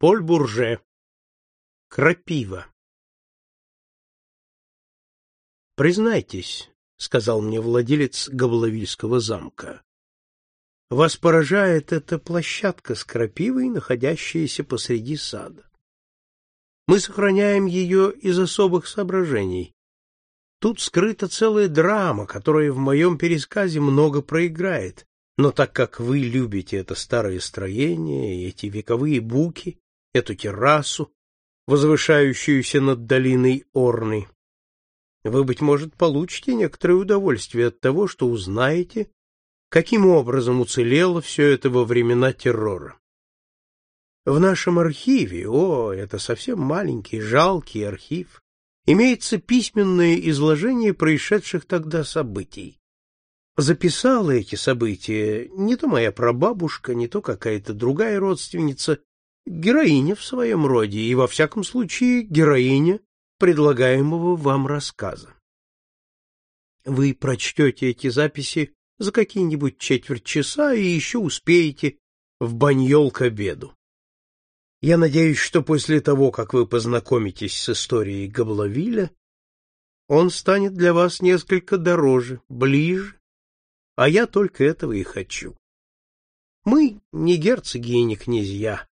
Поль Бурже. Крапива. Признайтесь, сказал мне владелец Габловильского замка. Вас поражает эта площадка с крапивой, находящаяся посреди сада. Мы сохраняем ее из особых соображений. Тут скрыта целая драма, которая в моем пересказе много проиграет, но так как вы любите это старое строение, эти вековые буки, эту террасу, возвышающуюся над долиной Орны. Вы, быть может, получите некоторое удовольствие от того, что узнаете, каким образом уцелело все это во времена террора. В нашем архиве, о, это совсем маленький, жалкий архив, имеется письменное изложение происшедших тогда событий. Записала эти события не то моя прабабушка, не то какая-то другая родственница героиня в своем роде и, во всяком случае, героиня предлагаемого вам рассказа. Вы прочтете эти записи за какие-нибудь четверть часа и еще успеете в баньол к обеду. Я надеюсь, что после того, как вы познакомитесь с историей Габловиля, он станет для вас несколько дороже, ближе, а я только этого и хочу. Мы не герцоги и не князья,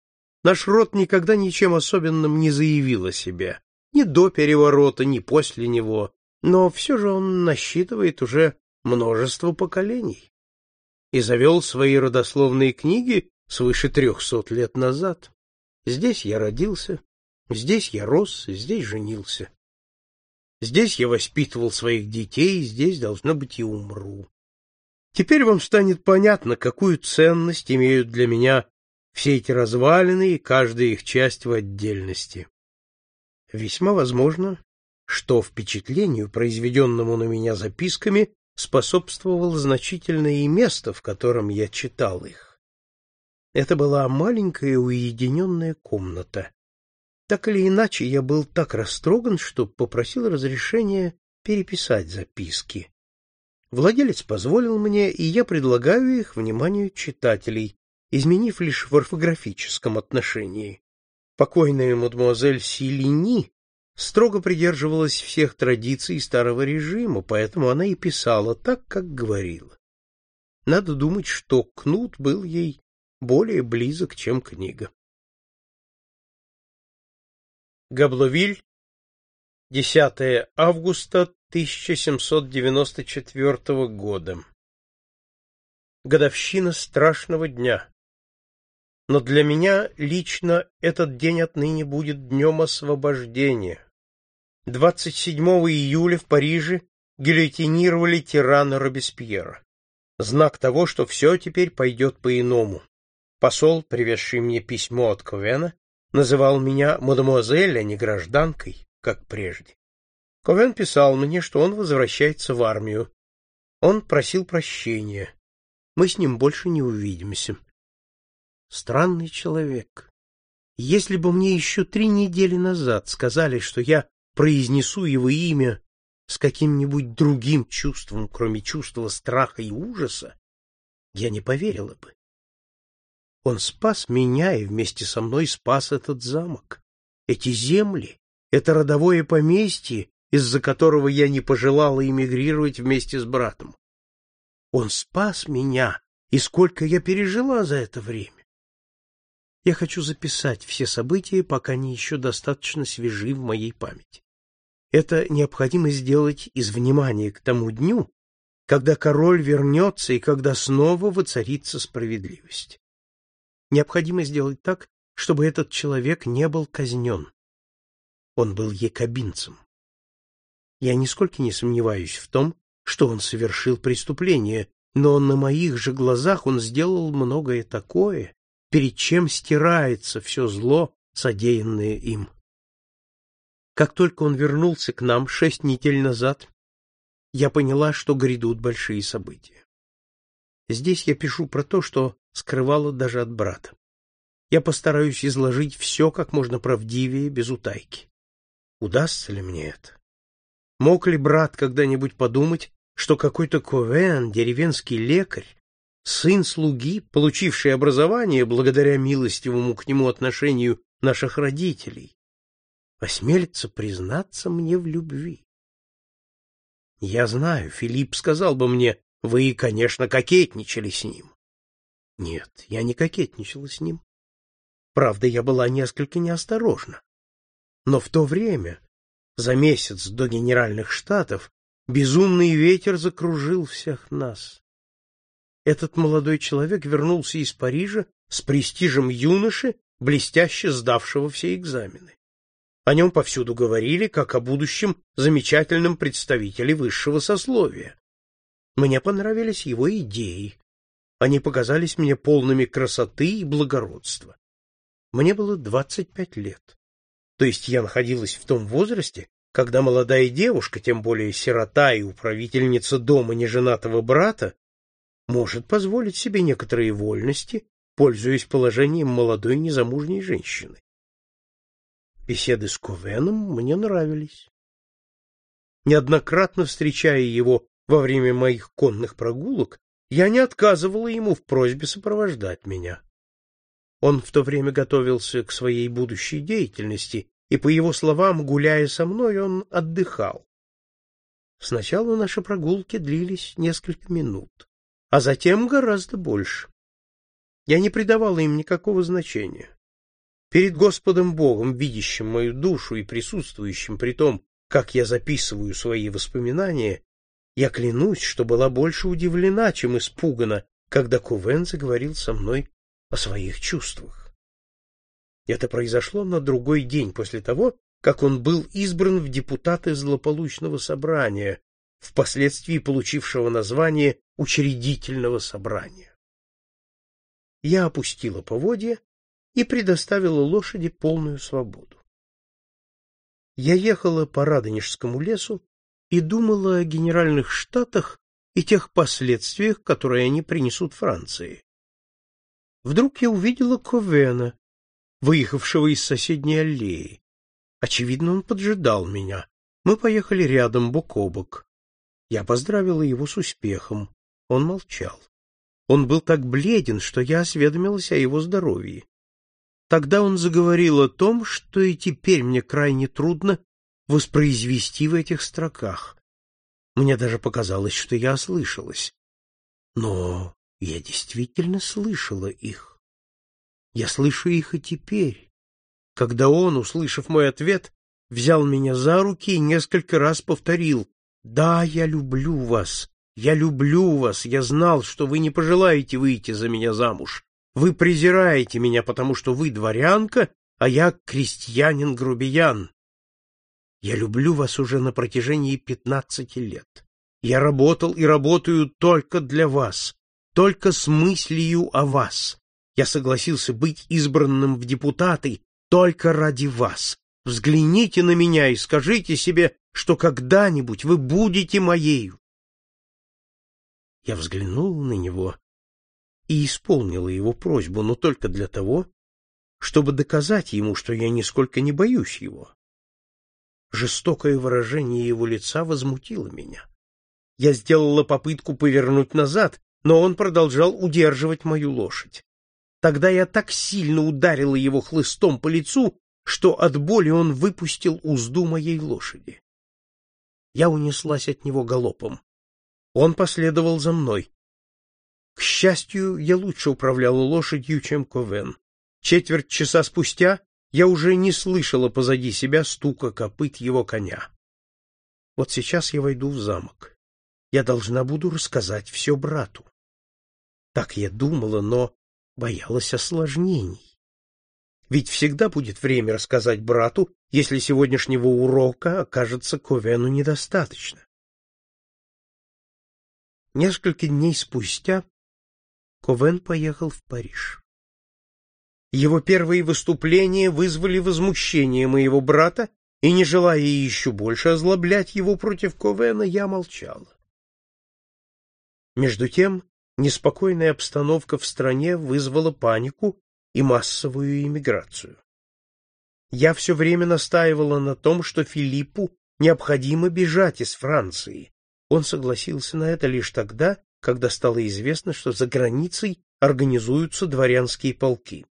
Наш род никогда ничем особенным не заявил о себе, ни до переворота, ни после него, но все же он насчитывает уже множество поколений и завел свои родословные книги свыше трехсот лет назад. Здесь я родился, здесь я рос, здесь женился. Здесь я воспитывал своих детей, здесь, должно быть, и умру. Теперь вам станет понятно, какую ценность имеют для меня все эти развалины и каждая их часть в отдельности. Весьма возможно, что впечатлению, произведенному на меня записками, способствовало значительное и место, в котором я читал их. Это была маленькая уединенная комната. Так или иначе, я был так растроган, что попросил разрешения переписать записки. Владелец позволил мне, и я предлагаю их вниманию читателей, изменив лишь в орфографическом отношении. Покойная мадемуазель Силини строго придерживалась всех традиций старого режима, поэтому она и писала так, как говорила. Надо думать, что кнут был ей более близок, чем книга. Габловиль, 10 августа 1794 года. Годовщина страшного дня но для меня лично этот день отныне будет днем освобождения. 27 июля в Париже гильотинировали тирана Робеспьера. Знак того, что все теперь пойдет по-иному. Посол, привезший мне письмо от Ковена, называл меня мадемуазель, а не гражданкой, как прежде. Ковен писал мне, что он возвращается в армию. Он просил прощения. Мы с ним больше не увидимся. Странный человек. Если бы мне еще три недели назад сказали, что я произнесу его имя с каким-нибудь другим чувством, кроме чувства страха и ужаса, я не поверила бы. Он спас меня и вместе со мной спас этот замок, эти земли, это родовое поместье, из-за которого я не пожелала эмигрировать вместе с братом. Он спас меня, и сколько я пережила за это время. Я хочу записать все события, пока они еще достаточно свежи в моей памяти. Это необходимо сделать из внимания к тому дню, когда король вернется и когда снова воцарится справедливость. Необходимо сделать так, чтобы этот человек не был казнен. Он был якобинцем. Я нисколько не сомневаюсь в том, что он совершил преступление, но на моих же глазах он сделал многое такое, перед чем стирается все зло, содеянное им. Как только он вернулся к нам шесть недель назад, я поняла, что грядут большие события. Здесь я пишу про то, что скрывала даже от брата. Я постараюсь изложить все как можно правдивее, без утайки. Удастся ли мне это? Мог ли брат когда-нибудь подумать, что какой-то Ковен, деревенский лекарь, сын слуги, получивший образование благодаря милостивому к нему отношению наших родителей, осмелится признаться мне в любви. Я знаю, Филипп сказал бы мне, вы, конечно, кокетничали с ним. Нет, я не кокетничала с ним. Правда, я была несколько неосторожна. Но в то время, за месяц до генеральных штатов, безумный ветер закружил всех нас. Этот молодой человек вернулся из Парижа с престижем юноши, блестяще сдавшего все экзамены. О нем повсюду говорили, как о будущем замечательном представителе высшего сословия. Мне понравились его идеи. Они показались мне полными красоты и благородства. Мне было двадцать пять лет. То есть я находилась в том возрасте, когда молодая девушка, тем более сирота и управительница дома неженатого брата, может позволить себе некоторые вольности, пользуясь положением молодой незамужней женщины. Беседы с Ковеном мне нравились. Неоднократно встречая его во время моих конных прогулок, я не отказывала ему в просьбе сопровождать меня. Он в то время готовился к своей будущей деятельности, и, по его словам, гуляя со мной, он отдыхал. Сначала наши прогулки длились несколько минут, а затем гораздо больше. Я не придавала им никакого значения. Перед Господом Богом, видящим мою душу и присутствующим при том, как я записываю свои воспоминания, я клянусь, что была больше удивлена, чем испугана, когда Кувен заговорил со мной о своих чувствах. Это произошло на другой день после того, как он был избран в депутаты злополучного собрания, впоследствии получившего название учредительного собрания. Я опустила поводья и предоставила лошади полную свободу. Я ехала по Радонежскому лесу и думала о генеральных штатах и тех последствиях, которые они принесут Франции. Вдруг я увидела Ковена, выехавшего из соседней аллеи. Очевидно, он поджидал меня. Мы поехали рядом, бок о бок. Я поздравила его с успехом. Он молчал. Он был так бледен, что я осведомилась о его здоровье. Тогда он заговорил о том, что и теперь мне крайне трудно воспроизвести в этих строках. Мне даже показалось, что я ослышалась. Но я действительно слышала их. Я слышу их и теперь, когда он, услышав мой ответ, взял меня за руки и несколько раз повторил «Да, я люблю вас, я люблю вас, я знал, что вы не пожелаете выйти за меня замуж. Вы презираете меня, потому что вы дворянка, а я крестьянин-грубиян. Я люблю вас уже на протяжении пятнадцати лет. Я работал и работаю только для вас, только с мыслью о вас. Я согласился быть избранным в депутаты только ради вас. Взгляните на меня и скажите себе, что когда-нибудь вы будете моею. Я взглянула на него и исполнила его просьбу, но только для того, чтобы доказать ему, что я нисколько не боюсь его. Жестокое выражение его лица возмутило меня. Я сделала попытку повернуть назад, но он продолжал удерживать мою лошадь. Тогда я так сильно ударила его хлыстом по лицу, что от боли он выпустил узду моей лошади. Я унеслась от него галопом. Он последовал за мной. К счастью, я лучше управляла лошадью, чем Ковен. Четверть часа спустя я уже не слышала позади себя стука копыт его коня. Вот сейчас я войду в замок. Я должна буду рассказать все брату. Так я думала, но боялась осложнений. Ведь всегда будет время рассказать брату, если сегодняшнего урока окажется Ковену недостаточно. Несколько дней спустя Ковен поехал в Париж. Его первые выступления вызвали возмущение моего брата, и, не желая еще больше озлоблять его против Ковена, я молчала. Между тем, неспокойная обстановка в стране вызвала панику и массовую иммиграцию. Я все время настаивала на том, что Филиппу необходимо бежать из Франции. Он согласился на это лишь тогда, когда стало известно, что за границей организуются дворянские полки.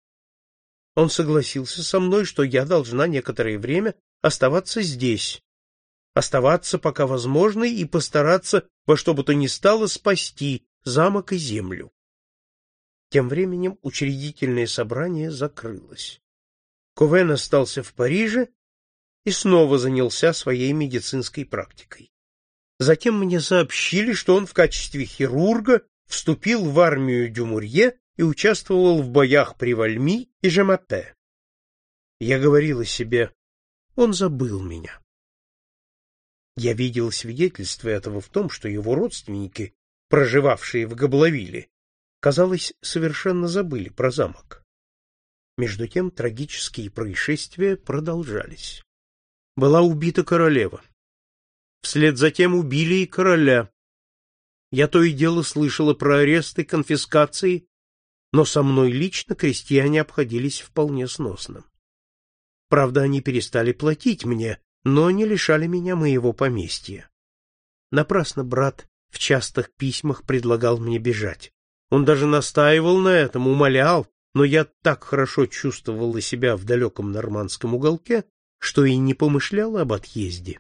Он согласился со мной, что я должна некоторое время оставаться здесь, оставаться пока возможно и постараться во что бы то ни стало спасти замок и землю. Тем временем учредительное собрание закрылось. Ковен остался в Париже и снова занялся своей медицинской практикой. Затем мне сообщили, что он в качестве хирурга вступил в армию Дюмурье и участвовал в боях при Вальми и Жемапе. Я говорила себе, он забыл меня. Я видел свидетельство этого в том, что его родственники, проживавшие в Габловиле, казалось, совершенно забыли про замок. Между тем трагические происшествия продолжались. Была убита королева. Вслед за тем убили и короля. Я то и дело слышала про аресты, конфискации, но со мной лично крестьяне обходились вполне сносно. Правда, они перестали платить мне, но не лишали меня моего поместья. Напрасно брат в частых письмах предлагал мне бежать. Он даже настаивал на этом, умолял, но я так хорошо чувствовала себя в далеком нормандском уголке, что и не помышляла об отъезде.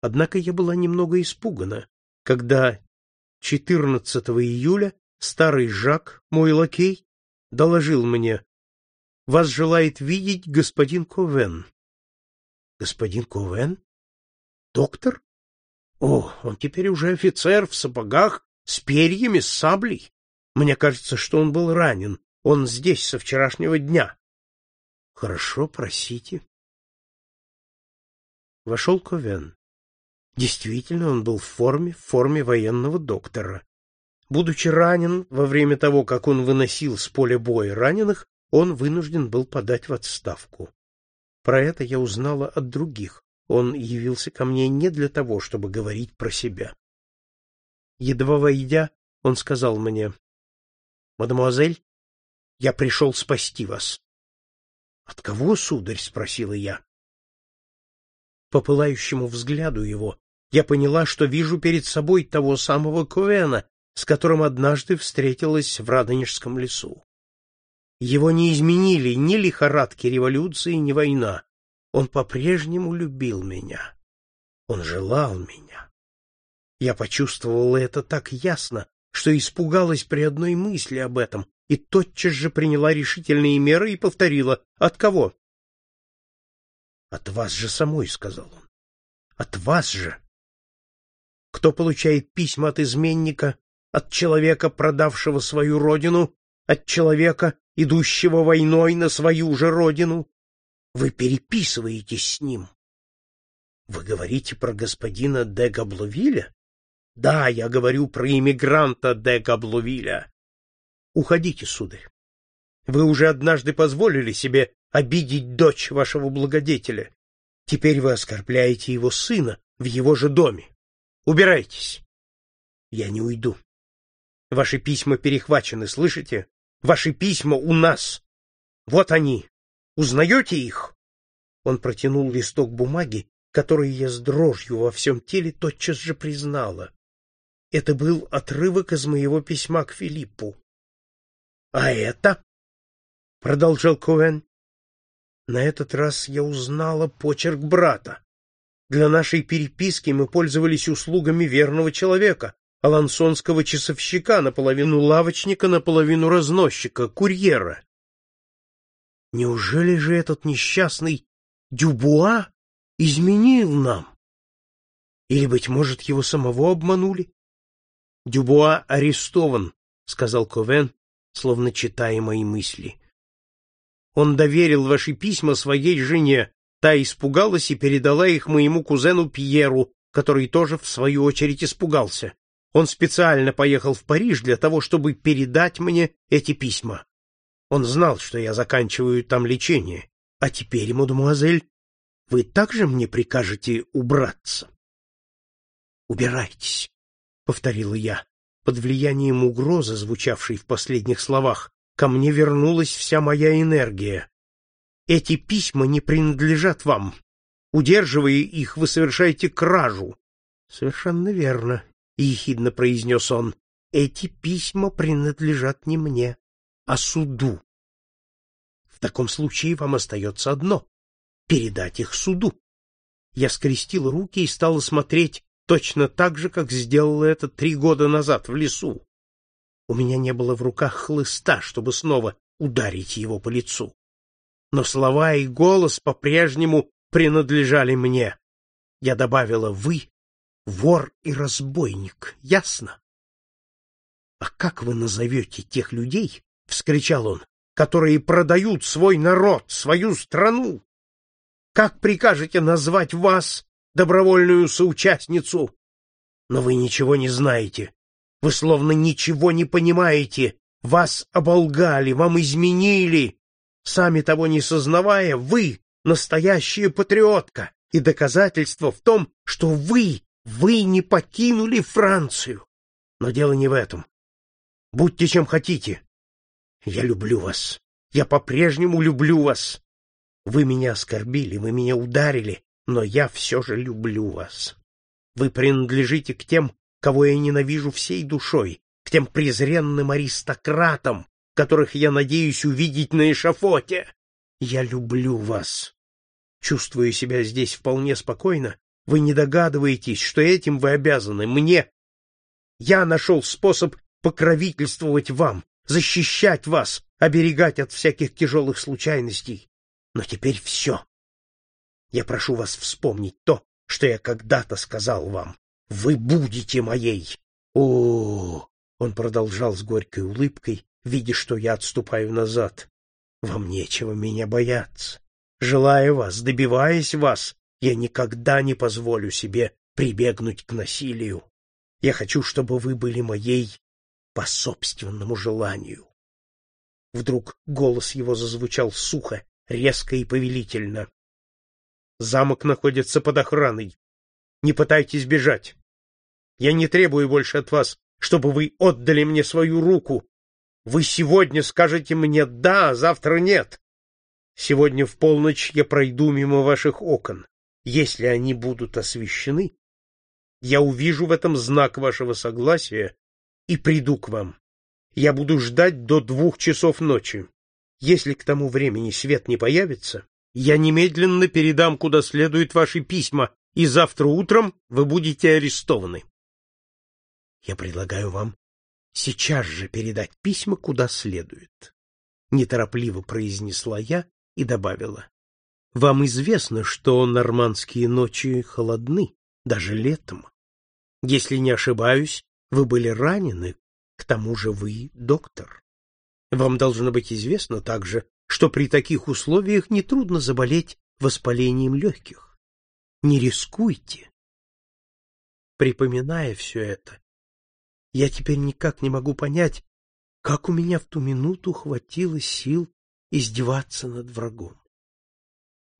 Однако я была немного испугана, когда 14 июля старый Жак, мой лакей, доложил мне, «Вас желает видеть господин Ковен». «Господин Ковен? Доктор? О, он теперь уже офицер в сапогах, с перьями, с саблей. Мне кажется, что он был ранен. Он здесь со вчерашнего дня». «Хорошо, просите». Вошел Ковен. Действительно, он был в форме, в форме военного доктора. Будучи ранен во время того, как он выносил с поля боя раненых, он вынужден был подать в отставку. Про это я узнала от других. Он явился ко мне не для того, чтобы говорить про себя. Едва войдя, он сказал мне, «Мадемуазель, я пришел спасти вас». «От кого, сударь?» — спросила я. По пылающему взгляду его я поняла, что вижу перед собой того самого Коэна, с которым однажды встретилась в Радонежском лесу. Его не изменили ни лихорадки революции, ни война. Он по-прежнему любил меня. Он желал меня. Я почувствовала это так ясно, что испугалась при одной мысли об этом и тотчас же приняла решительные меры и повторила «От кого?» «От вас же самой», — сказал он. «От вас же!» Кто получает письма от изменника, от человека, продавшего свою родину, от человека, идущего войной на свою же родину. Вы переписываетесь с ним. Вы говорите про господина де Габловиля? Да, я говорю про иммигранта де Габловиля. Уходите, сударь. Вы уже однажды позволили себе обидеть дочь вашего благодетеля. Теперь вы оскорбляете его сына в его же доме. Убирайтесь. Я не уйду. Ваши письма перехвачены, слышите? Ваши письма у нас. Вот они. Узнаете их? Он протянул листок бумаги, который я с дрожью во всем теле тотчас же признала. Это был отрывок из моего письма к Филиппу. — А это? — продолжал Коэн. На этот раз я узнала почерк брата. Для нашей переписки мы пользовались услугами верного человека, алансонского часовщика, наполовину лавочника, наполовину разносчика, курьера. Неужели же этот несчастный Дюбуа изменил нам? Или, быть может, его самого обманули? Дюбуа арестован, — сказал Ковен, словно читая мои мысли. Он доверил ваши письма своей жене, Та испугалась и передала их моему кузену Пьеру, который тоже в свою очередь испугался. Он специально поехал в Париж для того, чтобы передать мне эти письма. Он знал, что я заканчиваю там лечение. А теперь, мадемуазель, вы также мне прикажете убраться? Убирайтесь, повторила я. Под влиянием угрозы, звучавшей в последних словах, ко мне вернулась вся моя энергия. Эти письма не принадлежат вам. Удерживая их, вы совершаете кражу. — Совершенно верно, — ехидно произнес он. — Эти письма принадлежат не мне, а суду. В таком случае вам остается одно — передать их суду. Я скрестил руки и стал смотреть точно так же, как сделала это три года назад в лесу. У меня не было в руках хлыста, чтобы снова ударить его по лицу. Но слова и голос по-прежнему принадлежали мне. Я добавила «вы» — вор и разбойник, ясно? — А как вы назовете тех людей, — вскричал он, — которые продают свой народ, свою страну? Как прикажете назвать вас, добровольную соучастницу? Но вы ничего не знаете. Вы словно ничего не понимаете. Вас оболгали, вам изменили. Сами того не сознавая, вы настоящая патриотка, и доказательство в том, что вы, вы не покинули Францию. Но дело не в этом. Будьте чем хотите. Я люблю вас. Я по-прежнему люблю вас. Вы меня оскорбили, вы меня ударили, но я все же люблю вас. Вы принадлежите к тем, кого я ненавижу всей душой, к тем презренным аристократам, которых я надеюсь увидеть на эшафоте. Я люблю вас. Чувствуя себя здесь вполне спокойно, вы не догадываетесь, что этим вы обязаны мне. Я нашел способ покровительствовать вам, защищать вас, оберегать от всяких тяжелых случайностей. Но теперь все. Я прошу вас вспомнить то, что я когда-то сказал вам. Вы будете моей. О, он продолжал с горькой улыбкой, видя, что я отступаю назад. Вам нечего меня бояться. Желая вас, добиваясь вас, я никогда не позволю себе прибегнуть к насилию. Я хочу, чтобы вы были моей по собственному желанию. Вдруг голос его зазвучал сухо, резко и повелительно. Замок находится под охраной. Не пытайтесь бежать. Я не требую больше от вас, чтобы вы отдали мне свою руку. Вы сегодня скажете мне «да», а завтра «нет». Сегодня в полночь я пройду мимо ваших окон. Если они будут освещены, я увижу в этом знак вашего согласия и приду к вам. Я буду ждать до двух часов ночи. Если к тому времени свет не появится, я немедленно передам куда следует ваши письма, и завтра утром вы будете арестованы. Я предлагаю вам сейчас же передать письма куда следует, неторопливо произнесла я и добавила. Вам известно, что нормандские ночи холодны, даже летом. Если не ошибаюсь, вы были ранены, к тому же вы доктор. Вам должно быть известно также, что при таких условиях нетрудно заболеть воспалением легких. Не рискуйте. Припоминая все это, я теперь никак не могу понять, как у меня в ту минуту хватило сил издеваться над врагом.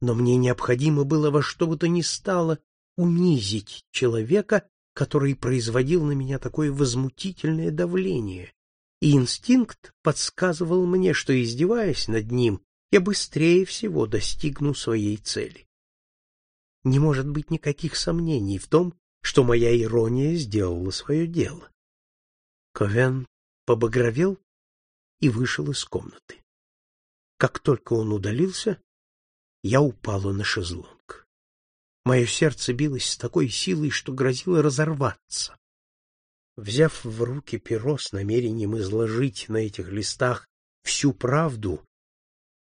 Но мне необходимо было во что бы то ни стало унизить человека, который производил на меня такое возмутительное давление, и инстинкт подсказывал мне, что, издеваясь над ним, я быстрее всего достигну своей цели. Не может быть никаких сомнений в том, что моя ирония сделала свое дело. Ковен побагровел и вышел из комнаты. Как только он удалился, я упала на шезлонг. Мое сердце билось с такой силой, что грозило разорваться. Взяв в руки перо с намерением изложить на этих листах всю правду,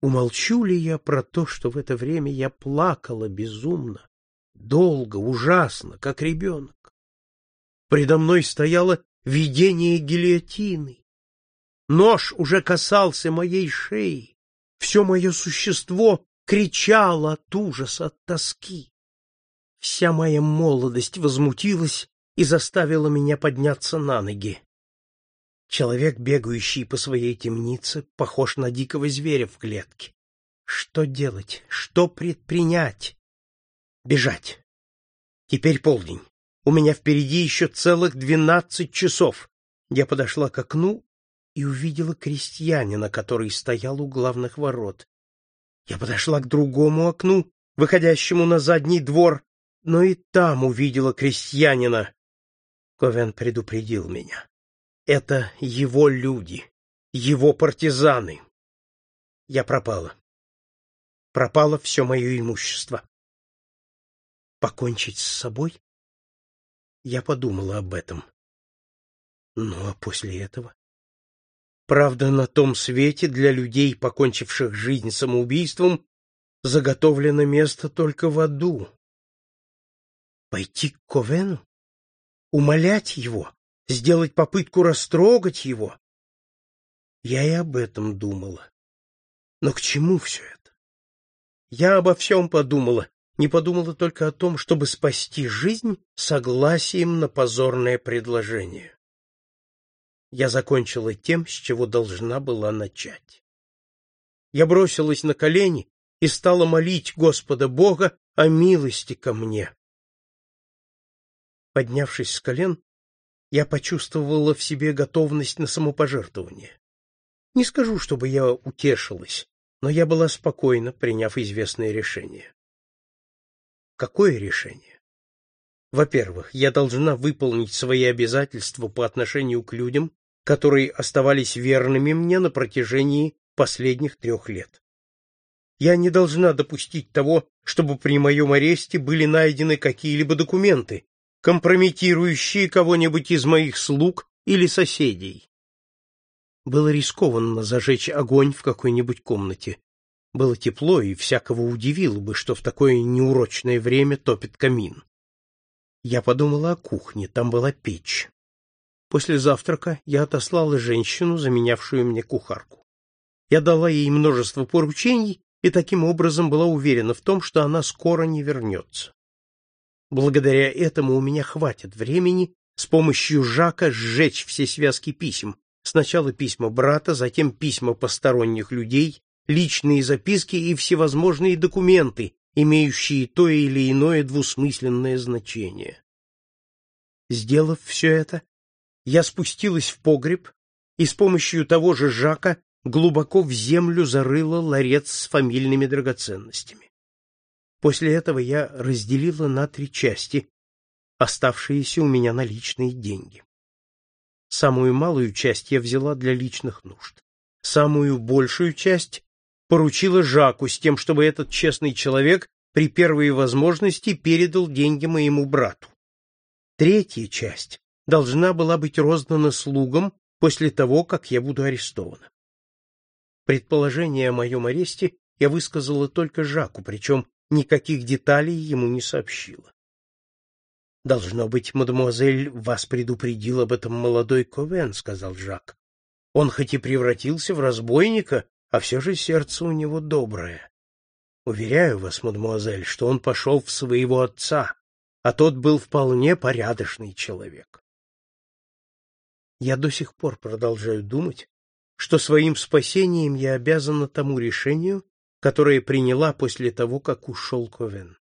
умолчу ли я про то, что в это время я плакала безумно, долго, ужасно, как ребенок? Предо мной стояло видение гильотины. Нож уже касался моей шеи. Все мое существо кричало от ужаса, от тоски. Вся моя молодость возмутилась и заставила меня подняться на ноги. Человек, бегающий по своей темнице, похож на дикого зверя в клетке. Что делать? Что предпринять? Бежать. Теперь полдень. У меня впереди еще целых двенадцать часов. Я подошла к окну и увидела крестьянина, который стоял у главных ворот. Я подошла к другому окну, выходящему на задний двор, но и там увидела крестьянина. Ковен предупредил меня. Это его люди, его партизаны. Я пропала. пропало все мое имущество. Покончить с собой? Я подумала об этом. Ну, а после этого? Правда, на том свете для людей, покончивших жизнь самоубийством, заготовлено место только в аду. Пойти к Ковену? Умолять его? Сделать попытку растрогать его? Я и об этом думала. Но к чему все это? Я обо всем подумала, не подумала только о том, чтобы спасти жизнь согласием на позорное предложение. Я закончила тем, с чего должна была начать. Я бросилась на колени и стала молить Господа Бога о милости ко мне. Поднявшись с колен, я почувствовала в себе готовность на самопожертвование. Не скажу, чтобы я утешилась, но я была спокойна, приняв известное решение. Какое решение? Во-первых, я должна выполнить свои обязательства по отношению к людям, которые оставались верными мне на протяжении последних трех лет. Я не должна допустить того, чтобы при моем аресте были найдены какие-либо документы, компрометирующие кого-нибудь из моих слуг или соседей. Было рискованно зажечь огонь в какой-нибудь комнате, было тепло, и всякого удивило бы, что в такое неурочное время топит камин. Я подумала о кухне, там была печь. После завтрака я отослала женщину, заменявшую мне кухарку. Я дала ей множество поручений и таким образом была уверена в том, что она скоро не вернется. Благодаря этому у меня хватит времени с помощью Жака сжечь все связки писем. Сначала письма брата, затем письма посторонних людей, личные записки и всевозможные документы, имеющие то или иное двусмысленное значение. Сделав все это, я спустилась в погреб и с помощью того же Жака глубоко в землю зарыла ларец с фамильными драгоценностями. После этого я разделила на три части оставшиеся у меня наличные деньги. Самую малую часть я взяла для личных нужд. Самую большую часть поручила Жаку с тем, чтобы этот честный человек при первой возможности передал деньги моему брату. Третья часть должна была быть роздана слугам после того, как я буду арестована. Предположение о моем аресте я высказала только Жаку, причем никаких деталей ему не сообщила. Должно быть, мадемуазель вас предупредил об этом молодой Ковен, сказал Жак. Он хоть и превратился в разбойника, а все же сердце у него доброе. Уверяю вас, мадемуазель, что он пошел в своего отца, а тот был вполне порядочный человек. Я до сих пор продолжаю думать, что своим спасением я обязана тому решению, которое приняла после того, как ушел Ковен.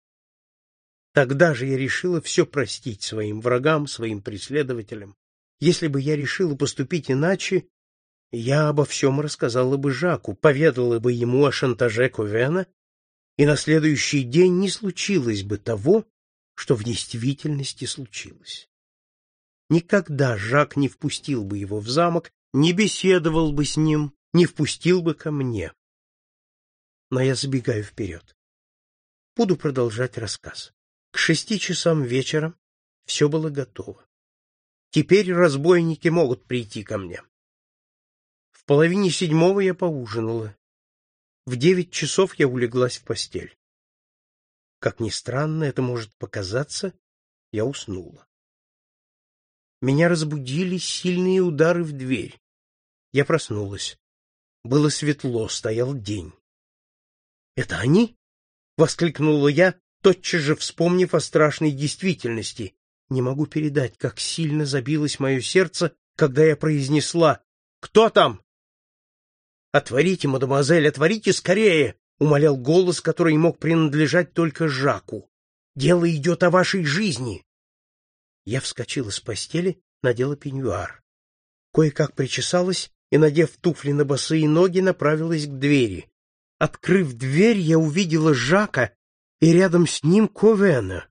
Тогда же я решила все простить своим врагам, своим преследователям. Если бы я решила поступить иначе, я обо всем рассказала бы Жаку, поведала бы ему о шантаже Ковена, и на следующий день не случилось бы того, что в действительности случилось. Никогда Жак не впустил бы его в замок, не беседовал бы с ним, не впустил бы ко мне. Но я забегаю вперед. Буду продолжать рассказ. К шести часам вечера все было готово. Теперь разбойники могут прийти ко мне половине седьмого я поужинала. В девять часов я улеглась в постель. Как ни странно это может показаться, я уснула. Меня разбудили сильные удары в дверь. Я проснулась. Было светло, стоял день. «Это они?» — воскликнула я, тотчас же вспомнив о страшной действительности. Не могу передать, как сильно забилось мое сердце, когда я произнесла «Кто там?» «Отворите, мадемуазель, отворите скорее!» — умолял голос, который мог принадлежать только Жаку. «Дело идет о вашей жизни!» Я вскочила с постели, надела пеньюар. Кое-как причесалась и, надев туфли на босые ноги, направилась к двери. Открыв дверь, я увидела Жака и рядом с ним Ковена.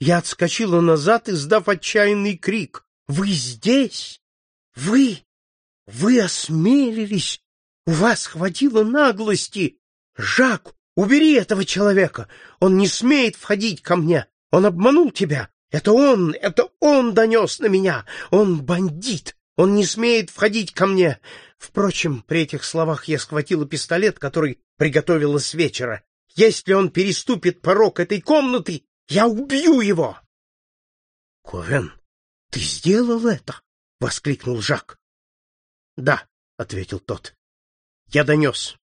Я отскочила назад, издав отчаянный крик. «Вы здесь? Вы? Вы осмелились у вас хватило наглости! Жак, Убери этого человека! Он не смеет входить ко мне! Он обманул тебя! Это он! Это он донес на меня! Он бандит! Он не смеет входить ко мне! Впрочем, при этих словах я схватила пистолет, который приготовила с вечера. Если он переступит порог этой комнаты, я убью его! — Ковен, ты сделал это? — воскликнул Жак. — Да, — ответил тот. — Я донес.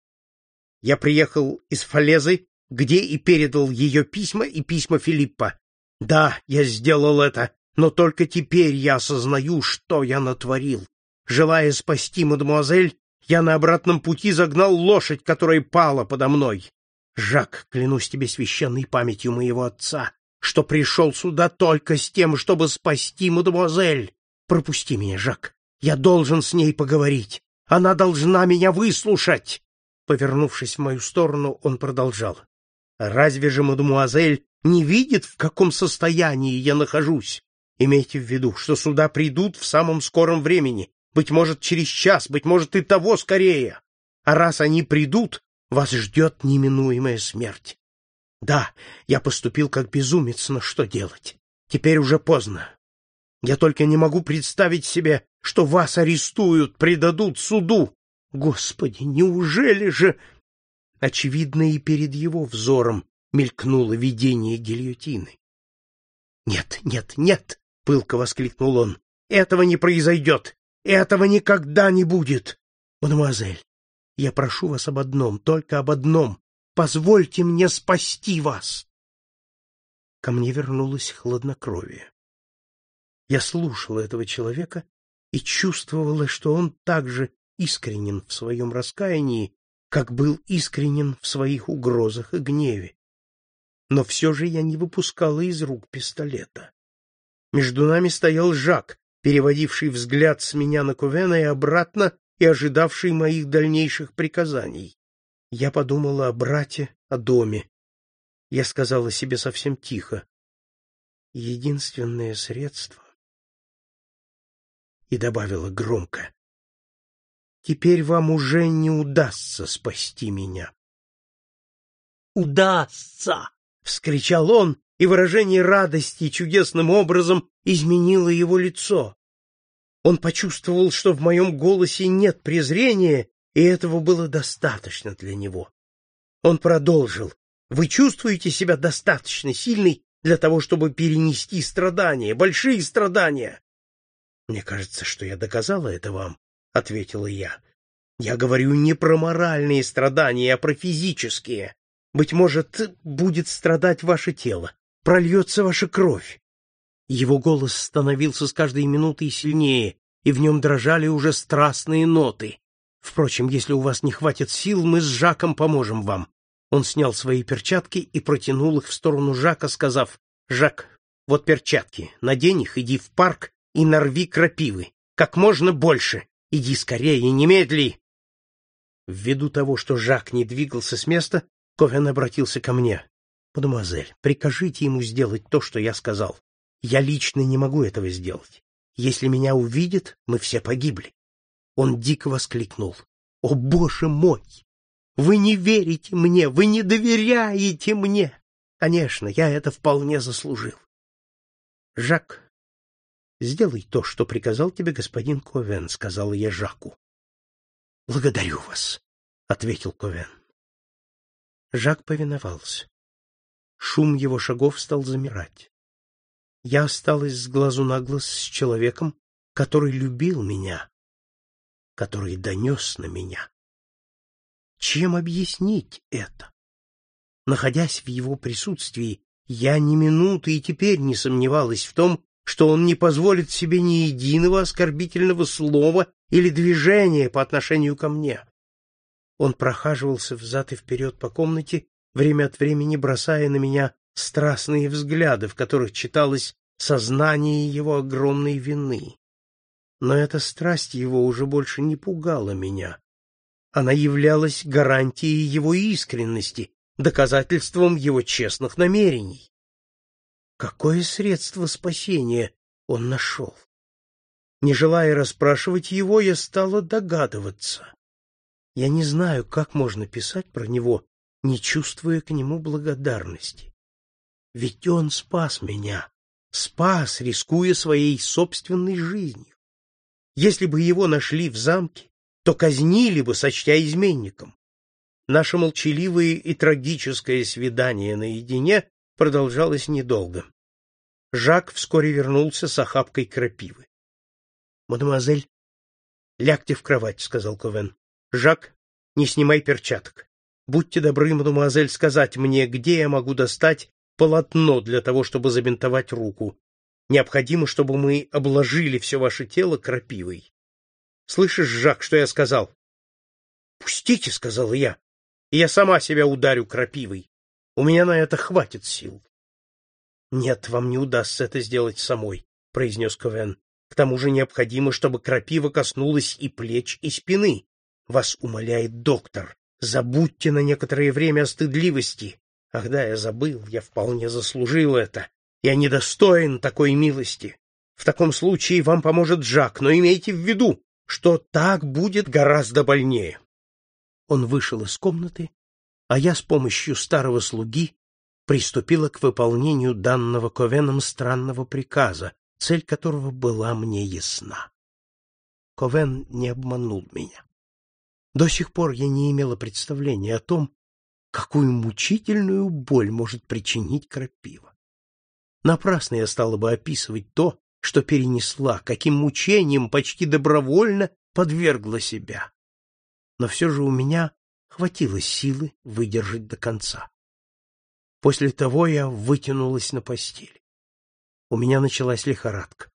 Я приехал из Фалезы, где и передал ее письма и письма Филиппа. Да, я сделал это, но только теперь я осознаю, что я натворил. Желая спасти мадемуазель, я на обратном пути загнал лошадь, которая пала подо мной. Жак, клянусь тебе священной памятью моего отца, что пришел сюда только с тем, чтобы спасти мадемуазель. Пропусти меня, Жак. Я должен с ней поговорить. Она должна меня выслушать. Повернувшись в мою сторону, он продолжал. Разве же мадемуазель не видит, в каком состоянии я нахожусь? Имейте в виду, что сюда придут в самом скором времени, быть может, через час, быть может, и того скорее. А раз они придут, вас ждет неминуемая смерть. Да, я поступил как безумец, но что делать? Теперь уже поздно. Я только не могу представить себе, что вас арестуют, предадут суду. Господи, неужели же... Очевидно, и перед его взором мелькнуло видение гильотины. «Нет, нет, нет!» — пылко воскликнул он. «Этого не произойдет! Этого никогда не будет! Мадемуазель, я прошу вас об одном, только об одном. Позвольте мне спасти вас!» Ко мне вернулось хладнокровие. Я слушала этого человека и чувствовала, что он так же искренен в своем раскаянии, как был искренен в своих угрозах и гневе. Но все же я не выпускала из рук пистолета. Между нами стоял Жак, переводивший взгляд с меня на Кувена и обратно и ожидавший моих дальнейших приказаний. Я подумала о брате, о доме. Я сказала себе совсем тихо. Единственное средство. И добавила громко. Теперь вам уже не удастся спасти меня. «Удастся!» — вскричал он, и выражение радости чудесным образом изменило его лицо. Он почувствовал, что в моем голосе нет презрения, и этого было достаточно для него. Он продолжил. «Вы чувствуете себя достаточно сильной для того, чтобы перенести страдания, большие страдания?» «Мне кажется, что я доказала это вам. — ответила я. «Я говорю не про моральные страдания, а про физические. Быть может, будет страдать ваше тело, прольется ваша кровь». Его голос становился с каждой минутой сильнее, и в нем дрожали уже страстные ноты. «Впрочем, если у вас не хватит сил, мы с Жаком поможем вам». Он снял свои перчатки и протянул их в сторону Жака, сказав, «Жак, вот перчатки, надень их, иди в парк и нарви крапивы, как можно больше, Иди скорее, немедли!» Ввиду того, что Жак не двигался с места, Ковен обратился ко мне. «Мадемуазель, прикажите ему сделать то, что я сказал. Я лично не могу этого сделать. Если меня увидят, мы все погибли». Он дико воскликнул. «О, боже мой! Вы не верите мне, вы не доверяете мне! Конечно, я это вполне заслужил». Жак Сделай то, что приказал тебе господин Ковен, сказала я Жаку. Благодарю вас, ответил Ковен. Жак повиновался. Шум его шагов стал замирать. Я осталась с глазу на глаз с человеком, который любил меня, который донес на меня. Чем объяснить это? Находясь в его присутствии, я ни минуты и теперь не сомневалась в том, что он не позволит себе ни единого оскорбительного слова или движения по отношению ко мне. Он прохаживался взад и вперед по комнате, время от времени бросая на меня страстные взгляды, в которых читалось сознание его огромной вины. Но эта страсть его уже больше не пугала меня. Она являлась гарантией его искренности, доказательством его честных намерений. Какое средство спасения он нашел? Не желая расспрашивать его, я стала догадываться. Я не знаю, как можно писать про него, не чувствуя к нему благодарности. Ведь он спас меня, спас, рискуя своей собственной жизнью. Если бы его нашли в замке, то казнили бы, сочтя изменником. Наше молчаливое и трагическое свидание наедине продолжалось недолго. Жак вскоре вернулся с охапкой крапивы. — Мадемуазель, лягте в кровать, — сказал Ковен. — Жак, не снимай перчаток. Будьте добры, мадемуазель, сказать мне, где я могу достать полотно для того, чтобы забинтовать руку. Необходимо, чтобы мы обложили все ваше тело крапивой. Слышишь, Жак, что я сказал? — Пустите, — сказала я, — и я сама себя ударю крапивой. У меня на это хватит сил. — Нет, вам не удастся это сделать самой, — произнес Ковен. — К тому же необходимо, чтобы крапива коснулась и плеч, и спины. Вас умоляет доктор. Забудьте на некоторое время о стыдливости. Ах да, я забыл, я вполне заслужил это. Я недостоин такой милости. В таком случае вам поможет Жак, но имейте в виду, что так будет гораздо больнее. Он вышел из комнаты, а я с помощью старого слуги приступила к выполнению данного Ковеном странного приказа, цель которого была мне ясна. Ковен не обманул меня. До сих пор я не имела представления о том, какую мучительную боль может причинить крапива. Напрасно я стала бы описывать то, что перенесла, каким мучением почти добровольно подвергла себя. Но все же у меня хватило силы выдержать до конца. После того я вытянулась на постели. У меня началась лихорадка.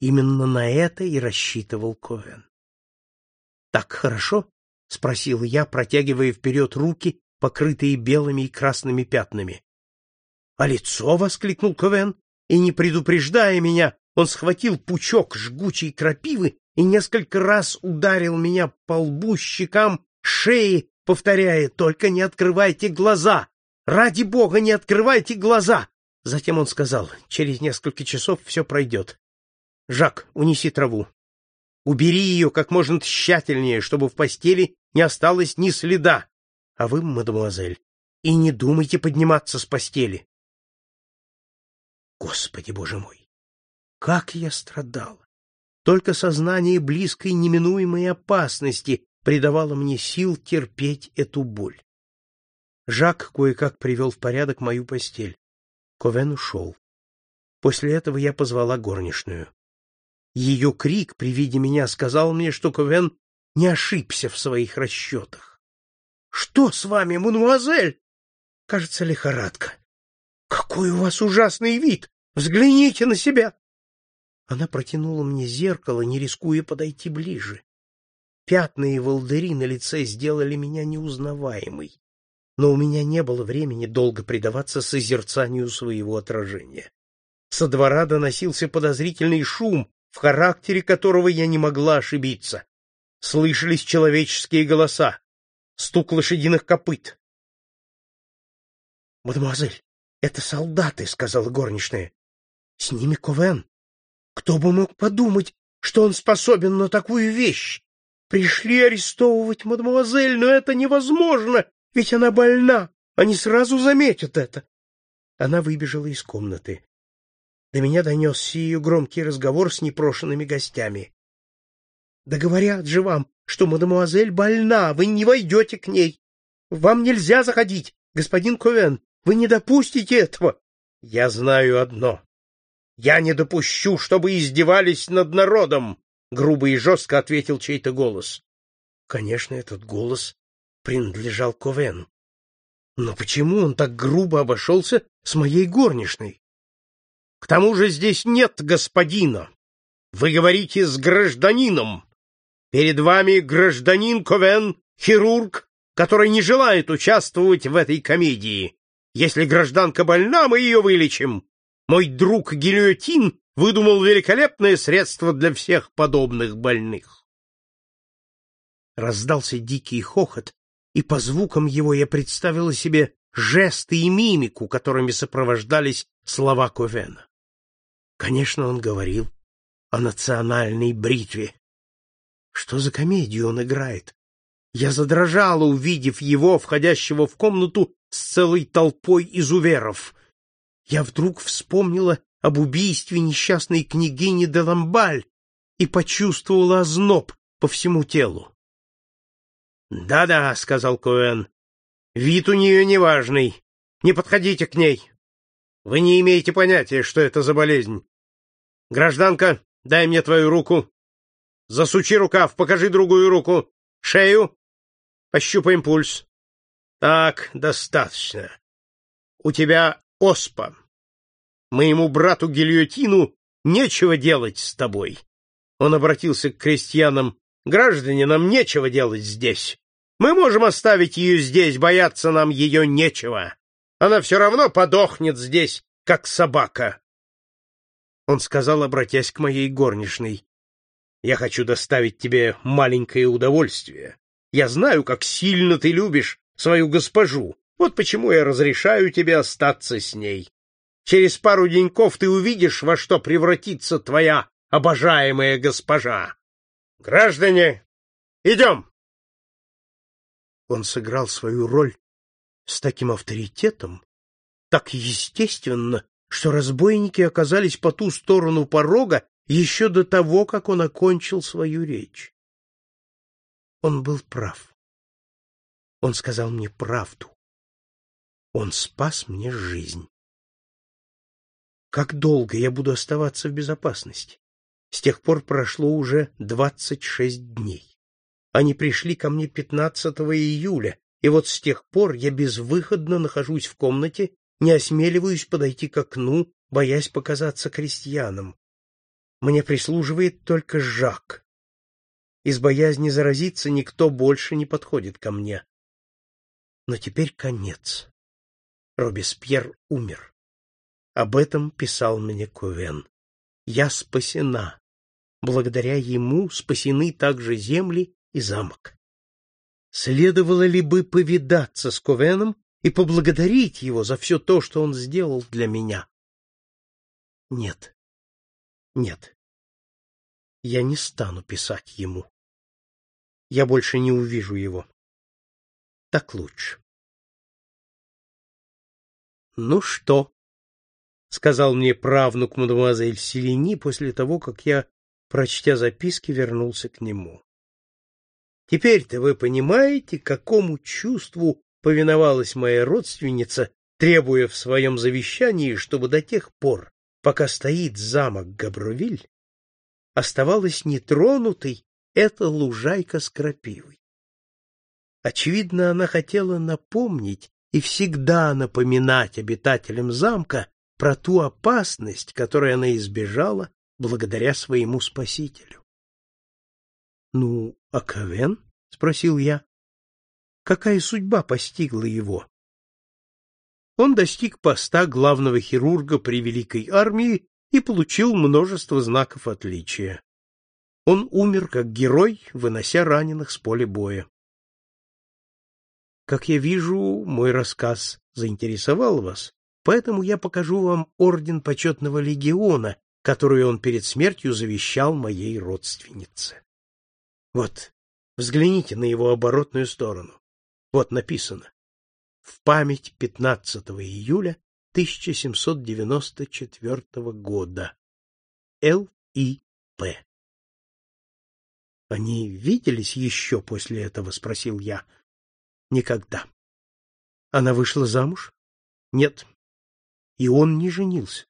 Именно на это и рассчитывал Коэн. Так хорошо? спросил я, протягивая вперед руки, покрытые белыми и красными пятнами. А лицо воскликнул Ковен, и не предупреждая меня, он схватил пучок жгучей крапивы и несколько раз ударил меня по лбу, щекам, шее, повторяя: "Только не открывайте глаза, Ради бога, не открывайте глаза! Затем он сказал, через несколько часов все пройдет. Жак, унеси траву. Убери ее как можно тщательнее, чтобы в постели не осталось ни следа. А вы, мадемуазель, и не думайте подниматься с постели. Господи, боже мой! Как я страдал! Только сознание близкой неминуемой опасности придавало мне сил терпеть эту боль. Жак кое-как привел в порядок мою постель. Ковен ушел. После этого я позвала горничную. Ее крик при виде меня сказал мне, что Ковен не ошибся в своих расчетах. — Что с вами, мадемуазель? — Кажется, лихорадка. — Какой у вас ужасный вид! Взгляните на себя! Она протянула мне зеркало, не рискуя подойти ближе. Пятна и волдыри на лице сделали меня неузнаваемой но у меня не было времени долго предаваться созерцанию своего отражения. Со двора доносился подозрительный шум, в характере которого я не могла ошибиться. Слышались человеческие голоса, стук лошадиных копыт. — Мадемуазель, это солдаты, — сказала горничная. — С ними Ковен. Кто бы мог подумать, что он способен на такую вещь? Пришли арестовывать мадемуазель, но это невозможно. Ведь она больна, они сразу заметят это. Она выбежала из комнаты. До меня донесся ее громкий разговор с непрошенными гостями. — Да говорят же вам, что мадемуазель больна, вы не войдете к ней. Вам нельзя заходить, господин Ковен, вы не допустите этого. — Я знаю одно. Я не допущу, чтобы издевались над народом, — грубо и жестко ответил чей-то голос. Конечно, этот голос принадлежал Ковену. Но почему он так грубо обошелся с моей горничной? К тому же здесь нет господина. Вы говорите с гражданином. Перед вами гражданин Ковен, хирург, который не желает участвовать в этой комедии. Если гражданка больна, мы ее вылечим. Мой друг Гильотин выдумал великолепное средство для всех подобных больных. Раздался дикий хохот, и по звукам его я представила себе жесты и мимику, которыми сопровождались слова Ковена. Конечно, он говорил о национальной бритве. Что за комедию он играет? Я задрожала, увидев его, входящего в комнату с целой толпой изуверов. Я вдруг вспомнила об убийстве несчастной княгини де Ламбаль и почувствовала озноб по всему телу. «Да-да», — сказал Коэн, — «вид у нее неважный. Не подходите к ней. Вы не имеете понятия, что это за болезнь. Гражданка, дай мне твою руку. Засучи рукав, покажи другую руку. Шею. Пощупаем пульс. Так, достаточно. У тебя оспа. Моему брату Гильотину нечего делать с тобой. Он обратился к крестьянам. Граждане, нам нечего делать здесь. Мы можем оставить ее здесь, бояться нам ее нечего. Она все равно подохнет здесь, как собака. Он сказал, обратясь к моей горничной. Я хочу доставить тебе маленькое удовольствие. Я знаю, как сильно ты любишь свою госпожу. Вот почему я разрешаю тебе остаться с ней. Через пару деньков ты увидишь, во что превратится твоя обожаемая госпожа. Граждане, идем!» Он сыграл свою роль с таким авторитетом, так естественно, что разбойники оказались по ту сторону порога еще до того, как он окончил свою речь. Он был прав. Он сказал мне правду. Он спас мне жизнь. Как долго я буду оставаться в безопасности? С тех пор прошло уже двадцать шесть дней. Они пришли ко мне 15 июля, и вот с тех пор я безвыходно нахожусь в комнате, не осмеливаюсь подойти к окну, боясь показаться крестьянам. Мне прислуживает только Жак. Из боязни заразиться никто больше не подходит ко мне. Но теперь конец. Робеспьер умер. Об этом писал мне Кувен. Я спасена. Благодаря ему спасены также земли и замок. Следовало ли бы повидаться с Ковеном и поблагодарить его за все то, что он сделал для меня? Нет. Нет. Я не стану писать ему. Я больше не увижу его. Так лучше. Ну что? сказал мне правнук мадемуазель Селени после того, как я, прочтя записки, вернулся к нему. Теперь-то вы понимаете, какому чувству повиновалась моя родственница, требуя в своем завещании, чтобы до тех пор, пока стоит замок Габровиль, оставалась нетронутой эта лужайка с крапивой. Очевидно, она хотела напомнить и всегда напоминать обитателям замка про ту опасность, которой она избежала благодаря своему спасителю. — Ну, а Ковен? — спросил я. — Какая судьба постигла его? Он достиг поста главного хирурга при Великой армии и получил множество знаков отличия. Он умер как герой, вынося раненых с поля боя. Как я вижу, мой рассказ заинтересовал вас, поэтому я покажу вам орден почетного легиона, который он перед смертью завещал моей родственнице. Вот, взгляните на его оборотную сторону. Вот написано: в память 15 июля 1794 года. Л. И. П. Они виделись еще после этого, спросил я. Никогда. Она вышла замуж? Нет. И он не женился?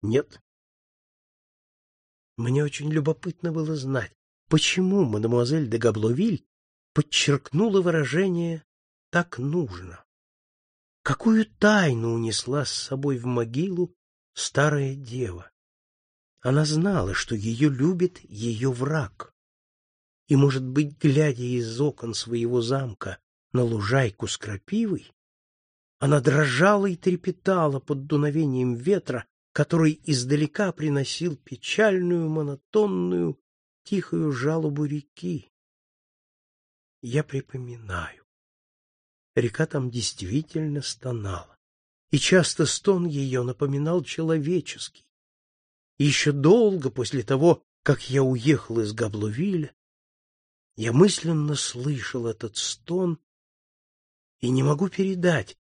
Нет. Мне очень любопытно было знать, почему мадемуазель де Габловиль подчеркнула выражение «так нужно». Какую тайну унесла с собой в могилу старая дева? Она знала, что ее любит ее враг. И, может быть, глядя из окон своего замка на лужайку с крапивой, она дрожала и трепетала под дуновением ветра, который издалека приносил печальную, монотонную, тихую жалобу реки. Я припоминаю. Река там действительно стонала, и часто стон ее напоминал человеческий. И еще долго после того, как я уехал из Габловиля, Я мысленно слышал этот стон и не могу передать,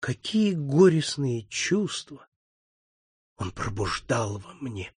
какие горестные чувства он пробуждал во мне.